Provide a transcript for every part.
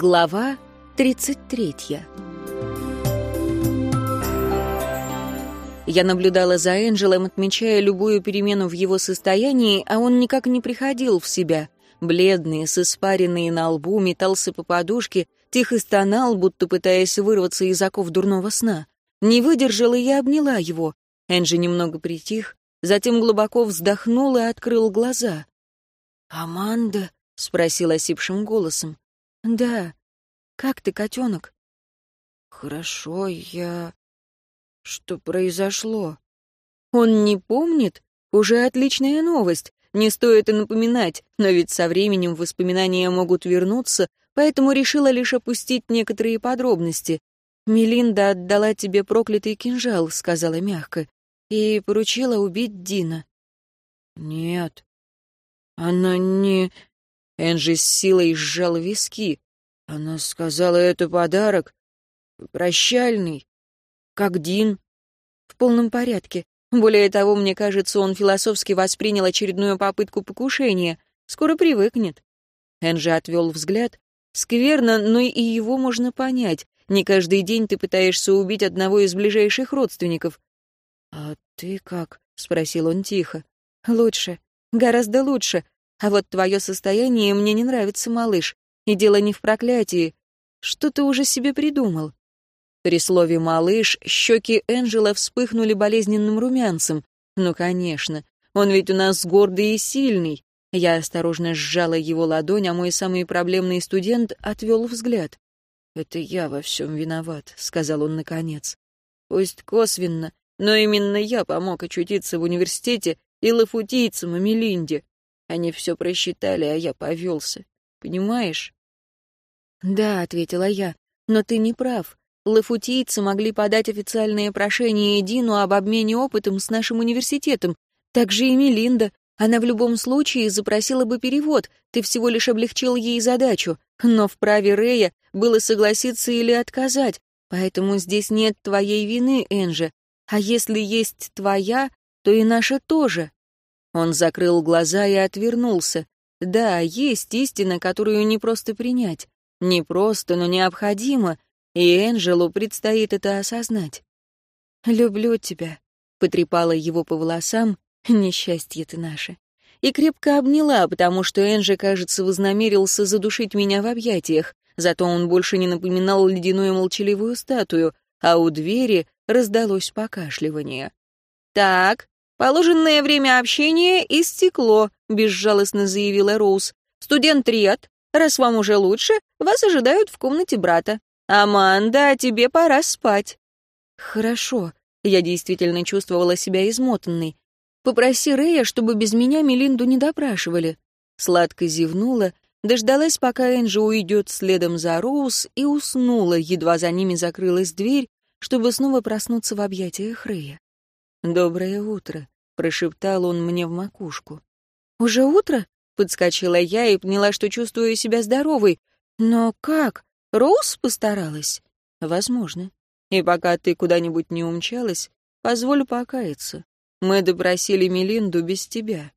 Глава 33 Я наблюдала за Энджелом, отмечая любую перемену в его состоянии, а он никак не приходил в себя. Бледный, с испаренной на лбу, метался по подушке, тихо стонал, будто пытаясь вырваться из оков дурного сна. Не выдержала и обняла его. Энджи немного притих, затем глубоко вздохнул и открыл глаза. «Аманда?» — спросил осипшим голосом. «Да. Как ты, котенок?» «Хорошо, я...» «Что произошло?» «Он не помнит? Уже отличная новость. Не стоит и напоминать, но ведь со временем воспоминания могут вернуться, поэтому решила лишь опустить некоторые подробности. «Мелинда отдала тебе проклятый кинжал», — сказала мягко, «и поручила убить Дина». «Нет, она не...» Энджи с силой сжал виски. Она сказала, это подарок. Прощальный. Как Дин. В полном порядке. Более того, мне кажется, он философски воспринял очередную попытку покушения. Скоро привыкнет. Энджи отвел взгляд. Скверно, но и его можно понять. Не каждый день ты пытаешься убить одного из ближайших родственников. «А ты как?» — спросил он тихо. «Лучше. Гораздо лучше. А вот твое состояние мне не нравится, малыш. И дело не в проклятии. Что ты уже себе придумал?» При слове «малыш» щеки Энджела вспыхнули болезненным румянцем. «Ну, конечно. Он ведь у нас гордый и сильный». Я осторожно сжала его ладонь, а мой самый проблемный студент отвел взгляд. «Это я во всем виноват», — сказал он наконец. «Пусть косвенно, но именно я помог очутиться в университете и лафутийцам и Мелинде. Они все просчитали, а я повелся. Понимаешь? Да, ответила я, но ты не прав. Лафутийцы могли подать официальное прошение Дину об обмене опытом с нашим университетом. Так же и Мелинда. Она в любом случае запросила бы перевод, ты всего лишь облегчил ей задачу. Но в праве Рея было согласиться или отказать, поэтому здесь нет твоей вины, Энжи. А если есть твоя, то и наша тоже. Он закрыл глаза и отвернулся. Да, есть истина, которую не просто принять. Не просто, но необходимо, и Энджелу предстоит это осознать. «Люблю тебя», — потрепала его по волосам, «несчастье ты наше». И крепко обняла, потому что Энджи, кажется, вознамерился задушить меня в объятиях, зато он больше не напоминал ледяную молчаливую статую, а у двери раздалось покашливание. «Так, «Положенное время общения истекло», — безжалостно заявила Роуз. «Студент Риад, раз вам уже лучше, вас ожидают в комнате брата. Аманда, тебе пора спать». «Хорошо», — я действительно чувствовала себя измотанной. «Попроси Рэя, чтобы без меня Мелинду не допрашивали». Сладко зевнула, дождалась, пока Энджи уйдет следом за Роуз, и уснула, едва за ними закрылась дверь, чтобы снова проснуться в объятиях Рэя. «Доброе утро», — прошептал он мне в макушку. «Уже утро?» — подскочила я и поняла, что чувствую себя здоровой. «Но как? Роуз постаралась?» «Возможно. И пока ты куда-нибудь не умчалась, позволю покаяться. Мы допросили Мелинду без тебя».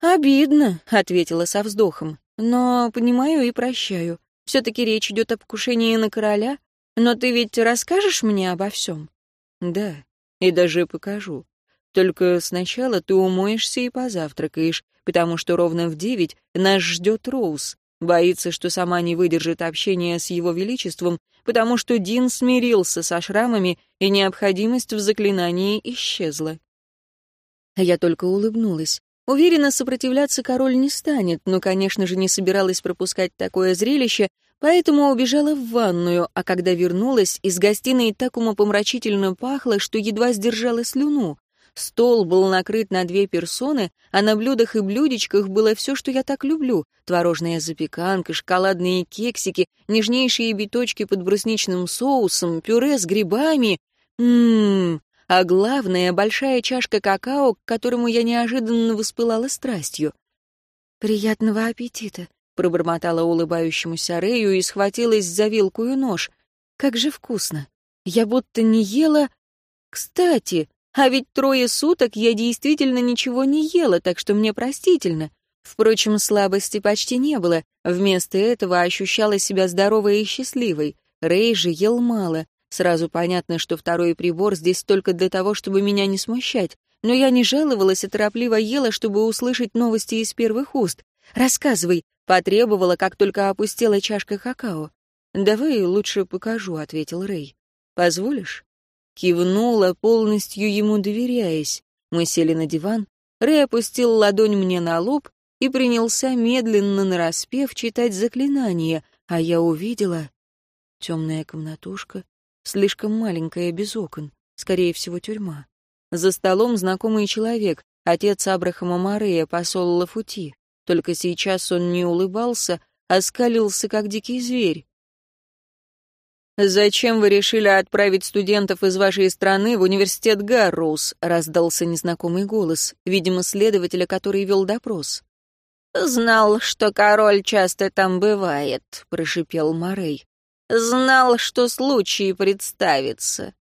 «Обидно», — ответила со вздохом. «Но понимаю и прощаю. Все-таки речь идет о покушении на короля. Но ты ведь расскажешь мне обо всем?» «Да», и даже покажу. Только сначала ты умоешься и позавтракаешь, потому что ровно в девять нас ждет Роуз. Боится, что сама не выдержит общения с его величеством, потому что Дин смирился со шрамами, и необходимость в заклинании исчезла. Я только улыбнулась. Уверена, сопротивляться король не станет, но, конечно же, не собиралась пропускать такое зрелище, Поэтому убежала в ванную, а когда вернулась, из гостиной так умопомрачительно пахло, что едва сдержала слюну. Стол был накрыт на две персоны, а на блюдах и блюдечках было все, что я так люблю. Творожная запеканка, шоколадные кексики, нежнейшие биточки под брусничным соусом, пюре с грибами. Ммм, а главное, большая чашка какао, к которому я неожиданно воспылала страстью. «Приятного аппетита», пробормотала улыбающемуся Рэю и схватилась за вилку и нож. Как же вкусно. Я будто не ела... Кстати, а ведь трое суток я действительно ничего не ела, так что мне простительно. Впрочем, слабости почти не было. Вместо этого ощущала себя здоровой и счастливой. Рэй же ел мало. Сразу понятно, что второй прибор здесь только для того, чтобы меня не смущать. Но я не жаловалась, а торопливо ела, чтобы услышать новости из первых уст. «Рассказывай», — потребовала, как только опустила чашка какао. «Давай лучше покажу», — ответил Рэй. «Позволишь?» Кивнула, полностью ему доверяясь. Мы сели на диван. Рэй опустил ладонь мне на лоб, и принялся медленно нараспев читать заклинание, а я увидела... Темная комнатушка, слишком маленькая, без окон, скорее всего, тюрьма. За столом знакомый человек, отец Абрахама Марея, посол Лафути. Только сейчас он не улыбался, а скалился, как дикий зверь. «Зачем вы решили отправить студентов из вашей страны в университет Гарроуз?» — раздался незнакомый голос, видимо, следователя, который вел допрос. «Знал, что король часто там бывает», — прошипел Морей. «Знал, что случай представится».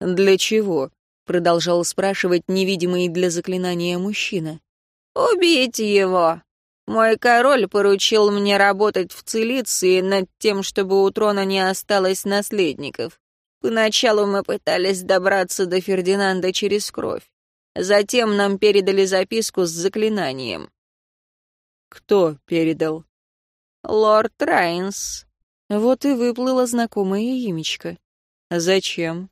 «Для чего?» — продолжал спрашивать невидимый для заклинания мужчина. «Убить его. Мой король поручил мне работать в Цилиции над тем, чтобы у трона не осталось наследников. Поначалу мы пытались добраться до Фердинанда через кровь. Затем нам передали записку с заклинанием. «Кто передал?» «Лорд Райнс». Вот и выплыло знакомое имечко. «Зачем?»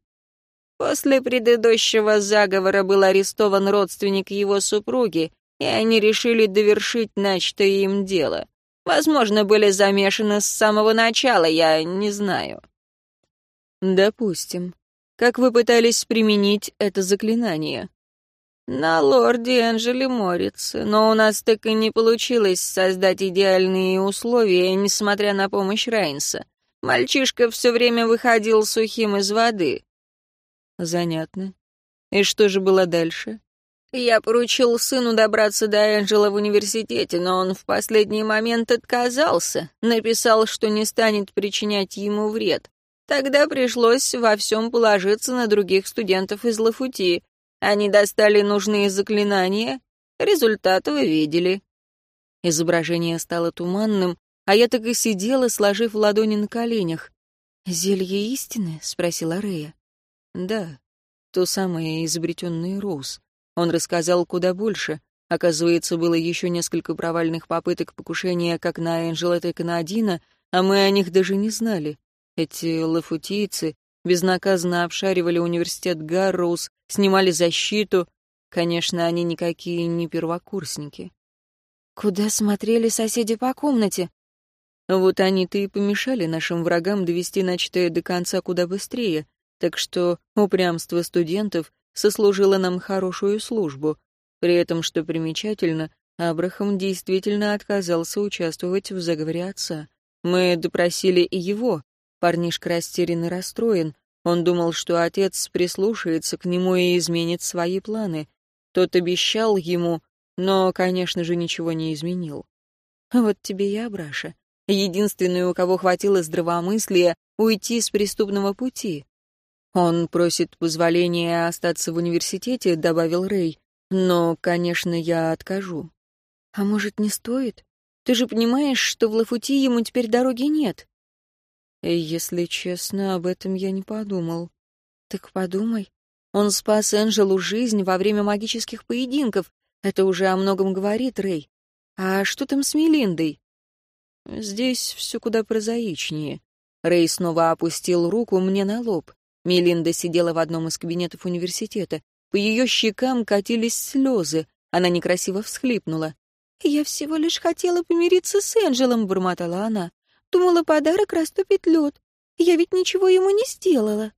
После предыдущего заговора был арестован родственник его супруги, и они решили довершить начатое им дело. Возможно, были замешаны с самого начала, я не знаю. Допустим. Как вы пытались применить это заклинание? на лорде Энджели Морице, но у нас так и не получилось создать идеальные условия, несмотря на помощь Райнса. Мальчишка все время выходил сухим из воды. Занятно. И что же было дальше? Я поручил сыну добраться до Энджела в университете, но он в последний момент отказался, написал, что не станет причинять ему вред. Тогда пришлось во всем положиться на других студентов из Лафути, они достали нужные заклинания. Результат вы видели. Изображение стало туманным, а я так и сидела, сложив ладони на коленях. «Зелье истины?» — спросила Рея. «Да, то самое изобретенное Роуз. Он рассказал куда больше. Оказывается, было еще несколько провальных попыток покушения как на Энджела, так и на Дина, а мы о них даже не знали. Эти лафутийцы безнаказанно обшаривали университет Гарроуз, снимали защиту. Конечно, они никакие не первокурсники. Куда смотрели соседи по комнате? Вот они-то и помешали нашим врагам довести начатое до конца куда быстрее, так что упрямство студентов сослужило нам хорошую службу. При этом, что примечательно, Абрахам действительно отказался участвовать в заговоре отца. Мы допросили и его. Парнишка растерян и расстроен. Он думал, что отец прислушается к нему и изменит свои планы. Тот обещал ему, но, конечно же, ничего не изменил. Вот тебе и Абраша. Единственный, у кого хватило здравомыслия уйти с преступного пути. Он просит позволения остаться в университете, добавил Рэй. Но, конечно, я откажу. А может, не стоит? Ты же понимаешь, что в Лафути ему теперь дороги нет. Если честно, об этом я не подумал. Так подумай. Он спас Энджелу жизнь во время магических поединков. Это уже о многом говорит, Рэй. А что там с Мелиндой? Здесь все куда прозаичнее. Рэй снова опустил руку мне на лоб. Мелинда сидела в одном из кабинетов университета. По ее щекам катились слезы. Она некрасиво всхлипнула. «Я всего лишь хотела помириться с Энджелом», — бормотала она. Думала, подарок растопит лед. Я ведь ничего ему не сделала.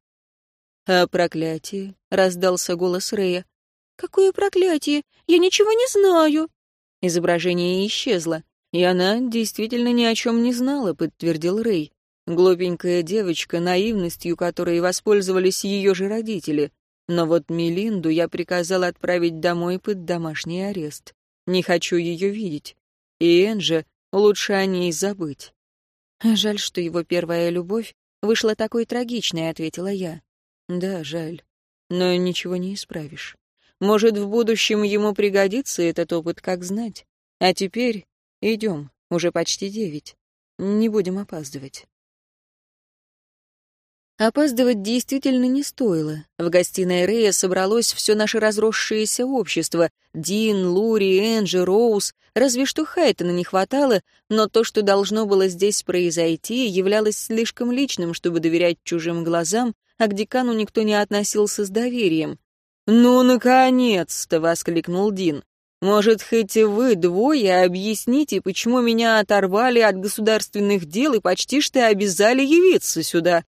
«А проклятие?» — раздался голос Рея. «Какое проклятие? Я ничего не знаю!» Изображение исчезло. «И она действительно ни о чем не знала», — подтвердил Рэй. Глупенькая девочка, наивностью которой воспользовались ее же родители. Но вот Мелинду я приказал отправить домой под домашний арест. Не хочу ее видеть. И Энже лучше о ней забыть. «Жаль, что его первая любовь вышла такой трагичной», — ответила я. «Да, жаль. Но ничего не исправишь. Может, в будущем ему пригодится этот опыт, как знать. А теперь идем, уже почти девять. Не будем опаздывать. Опаздывать действительно не стоило. В гостиной Рея собралось все наше разросшееся общество. Дин, Лури, Энджи, Роуз. Разве что Хайтона не хватало, но то, что должно было здесь произойти, являлось слишком личным, чтобы доверять чужим глазам, а к декану никто не относился с доверием. «Ну, наконец-то!» — воскликнул Дин. «Может, хоть и вы двое объясните, почему меня оторвали от государственных дел и почти что обязали явиться сюда?»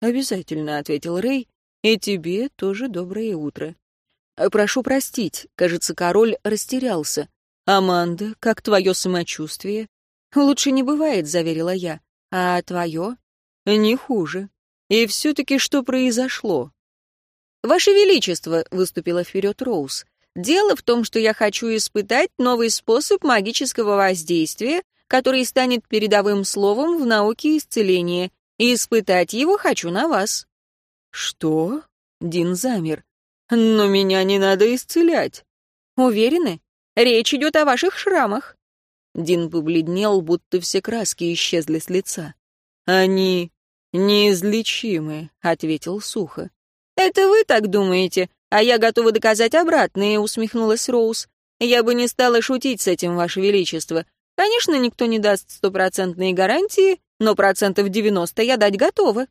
«Обязательно», — ответил Рэй, — «и тебе тоже доброе утро». «Э, «Прошу простить», — кажется, король растерялся. «Аманда, как твое самочувствие?» «Лучше не бывает», — заверила я. «А твое?» «Не хуже. И все-таки что произошло?» «Ваше Величество», — выступила вперед Роуз, «дело в том, что я хочу испытать новый способ магического воздействия, который станет передовым словом в науке исцеления, и испытать его хочу на вас». «Что?» — Дин замер. «Но меня не надо исцелять». «Уверены? Речь идет о ваших шрамах». Дин побледнел, будто все краски исчезли с лица. «Они неизлечимы», — ответил сухо. «Это вы так думаете, а я готова доказать обратное», — усмехнулась Роуз. «Я бы не стала шутить с этим, Ваше Величество. Конечно, никто не даст стопроцентные гарантии, но процентов девяносто я дать готова».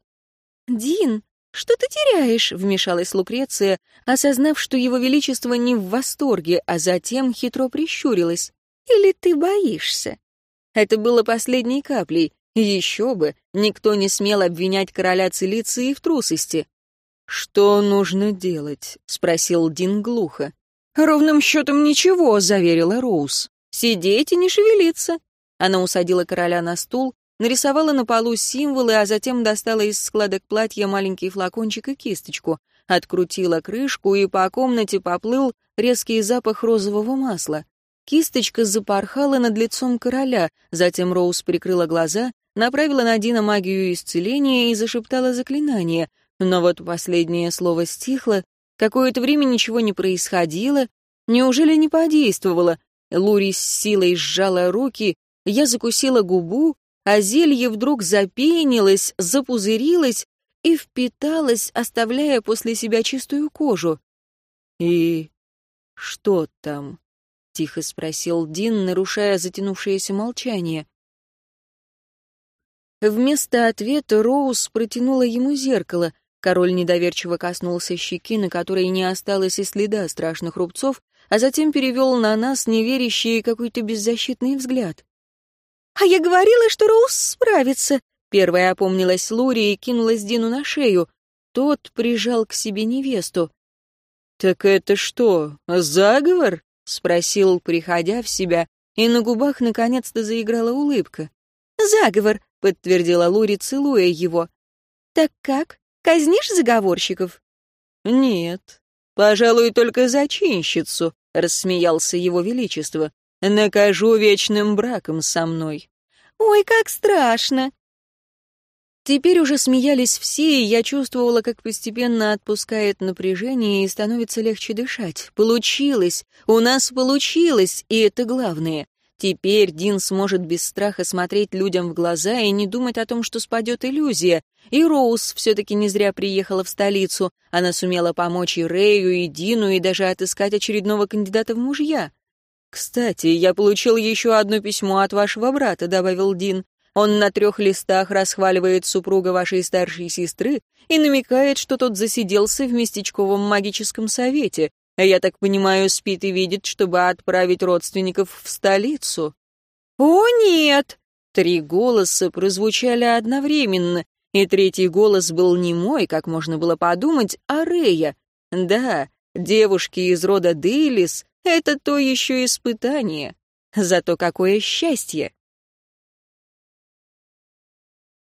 «Дин, что ты теряешь?» — вмешалась Лукреция, осознав, что его величество не в восторге, а затем хитро прищурилась. «Или ты боишься?» Это было последней каплей. Еще бы, никто не смел обвинять короля Цилиции в трусости. «Что нужно делать?» — спросил Дин глухо. «Ровным счетом ничего», — заверила Роуз. «Сидеть и не шевелиться». Она усадила короля на стул, нарисовала на полу символы, а затем достала из складок платья маленький флакончик и кисточку, открутила крышку, и по комнате поплыл резкий запах розового масла. Кисточка запорхала над лицом короля, затем Роуз прикрыла глаза, направила на Дина магию исцеления и зашептала заклинание. Но вот последнее слово стихло, какое-то время ничего не происходило. Неужели не подействовало? Лури с силой сжала руки, я закусила губу, а зелье вдруг запенилось, запузырилось и впиталось, оставляя после себя чистую кожу. «И что там?» — тихо спросил Дин, нарушая затянувшееся молчание. Вместо ответа Роуз протянула ему зеркало. Король недоверчиво коснулся щеки, на которой не осталось и следа страшных рубцов, а затем перевел на нас неверящий какой-то беззащитный взгляд. «А я говорила, что Роуз справится!» Первая опомнилась Лури и кинулась Дину на шею. Тот прижал к себе невесту. «Так это что, заговор?» — спросил, приходя в себя, и на губах наконец-то заиграла улыбка. «Заговор», — подтвердила Лури, целуя его. «Так как? Казнишь заговорщиков?» «Нет, пожалуй, только зачинщицу», — рассмеялся его величество накажу вечным браком со мной. Ой, как страшно!» Теперь уже смеялись все, и я чувствовала, как постепенно отпускает напряжение и становится легче дышать. Получилось! У нас получилось! И это главное. Теперь Дин сможет без страха смотреть людям в глаза и не думать о том, что спадет иллюзия. И Роуз все-таки не зря приехала в столицу. Она сумела помочь и Рэю, и Дину, и даже отыскать очередного кандидата в мужья. «Кстати, я получил еще одно письмо от вашего брата», — добавил Дин. «Он на трех листах расхваливает супруга вашей старшей сестры и намекает, что тот засиделся в местечковом магическом совете. Я так понимаю, спит и видит, чтобы отправить родственников в столицу». «О, нет!» Три голоса прозвучали одновременно, и третий голос был не мой, как можно было подумать, а Рея. Да, девушки из рода Дейлис это то еще испытание. Зато какое счастье!